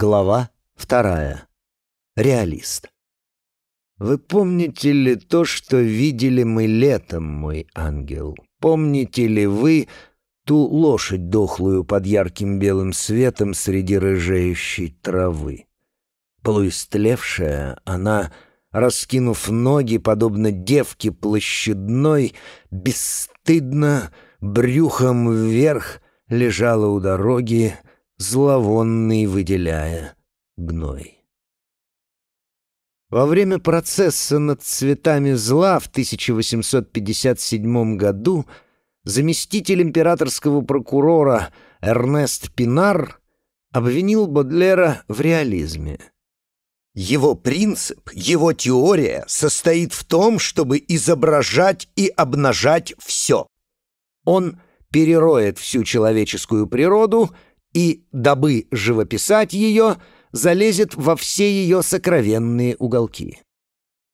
Глава вторая. Реалист. Вы помните ли то, что видели мы летом, мой ангел? Помните ли вы ту лошадь дохлую под ярким белым светом среди рыжеющей травы? Полуистлевшая, она, раскинув ноги, подобно девке площадной, бесстыдно, брюхом вверх, лежала у дороги, зловонный выделяя гной. Во время процесса над цветами зла в 1857 году заместитель императорского прокурора Эрнест Пинар обвинил Бодлера в реализме. Его принцип, его теория состоит в том, чтобы изображать и обнажать все. Он перероет всю человеческую природу — и, дабы живописать ее, залезет во все ее сокровенные уголки.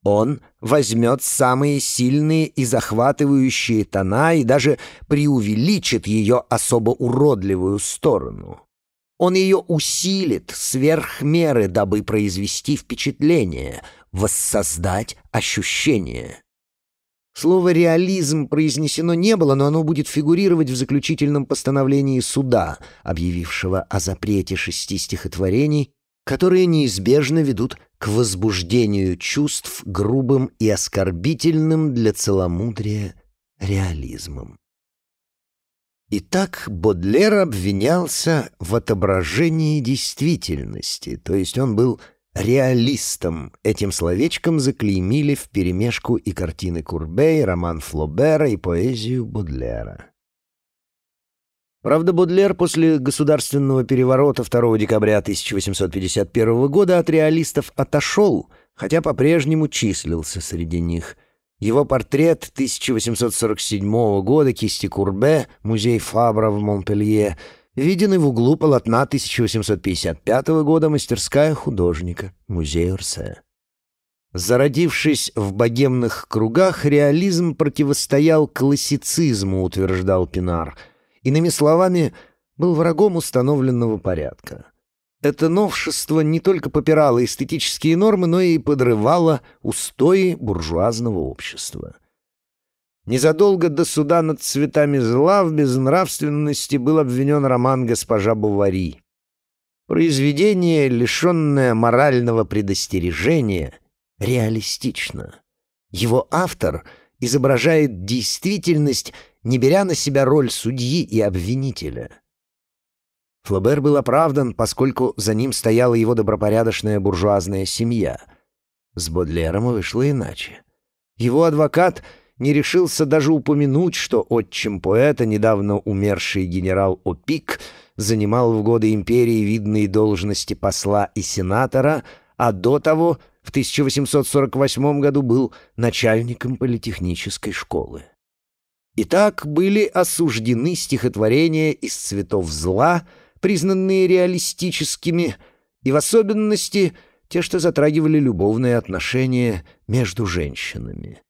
Он возьмет самые сильные и захватывающие тона и даже преувеличит ее особо уродливую сторону. Он ее усилит сверх меры, дабы произвести впечатление, воссоздать ощущение. Слово «реализм» произнесено не было, но оно будет фигурировать в заключительном постановлении суда, объявившего о запрете шести стихотворений, которые неизбежно ведут к возбуждению чувств грубым и оскорбительным для целомудрия реализмом. Итак, Бодлер обвинялся в отображении действительности, то есть он был реалистом. Этим словечком заклеймили вперемешку и картины Курбе, роман Флобера, и поэзию Бодлера. Правда, Бодлер после государственного переворота 2 декабря 1851 года от реалистов отошел, хотя по-прежнему числился среди них. Его портрет 1847 года кисти Курбе, музей Фабра в Монпелье — виден в углу полотна 1855 года мастерская художника, музей Орсе. Зародившись в богемных кругах, реализм противостоял классицизму, утверждал Пинар. Иными словами, был врагом установленного порядка. Это новшество не только попирало эстетические нормы, но и подрывало устои буржуазного общества. Незадолго до суда над цветами зла в безнравственности был обвинен роман «Госпожа Бувари». Произведение, лишенное морального предостережения, реалистично. Его автор изображает действительность, не беря на себя роль судьи и обвинителя. Флобер был оправдан, поскольку за ним стояла его добропорядочная буржуазная семья. С Бодлером вышло иначе. Его адвокат — не решился даже упомянуть, что отчим поэта, недавно умерший генерал Опик, занимал в годы империи видные должности посла и сенатора, а до того, в 1848 году, был начальником политехнической школы. Итак, были осуждены стихотворения из «Цветов зла», признанные реалистическими, и в особенности те, что затрагивали любовные отношения между женщинами.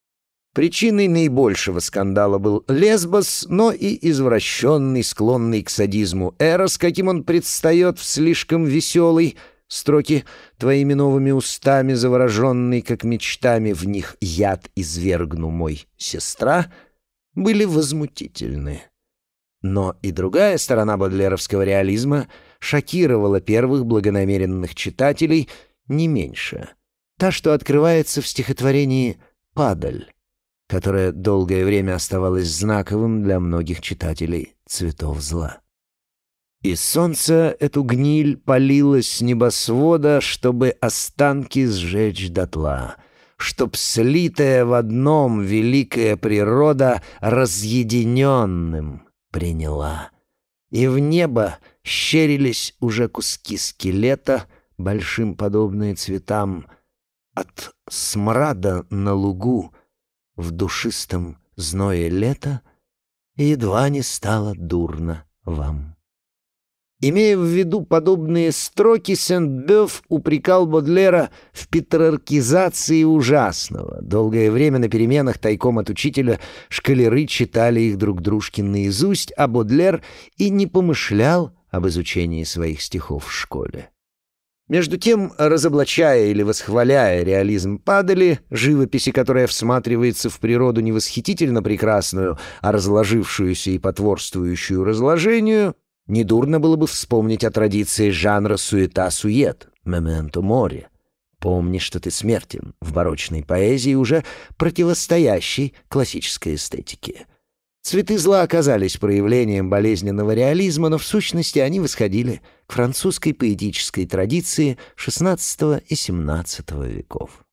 Причиной наибольшего скандала был Лесбос, но и извращенный, склонный к садизму Эрос, каким он предстает в слишком веселой строки «Твоими новыми устами, завороженный, как мечтами, в них яд извергну мой сестра», были возмутительны. Но и другая сторона бодлеровского реализма шокировала первых благонамеренных читателей не меньше. Та, что открывается в стихотворении «Падаль» которое долгое время оставалось знаковым для многих читателей «Цветов зла». И солнце эту гниль палило с небосвода, чтобы останки сжечь дотла, чтоб слитая в одном великая природа разъединенным приняла. И в небо щерились уже куски скелета, большим подобные цветам, от смрада на лугу — в душистом зное лета, едва не стало дурно вам. Имея в виду подобные строки, Сент-Бёв упрекал Бодлера в петраркизации ужасного. Долгое время на переменах тайком от учителя шкалеры читали их друг дружке наизусть, а Бодлер и не помышлял об изучении своих стихов в школе. Между тем, разоблачая или восхваляя реализм падали, живописи, которая всматривается в природу не восхитительно прекрасную, а разложившуюся и потворствующую разложению, недурно было бы вспомнить о традиции жанра суета-сует, «мементо море». Помни, что ты смертен в барочной поэзии, уже противостоящей классической эстетике. Цветы зла оказались проявлением болезненного реализма, но в сущности они восходили к французской поэтической традиции XVI и XVII веков.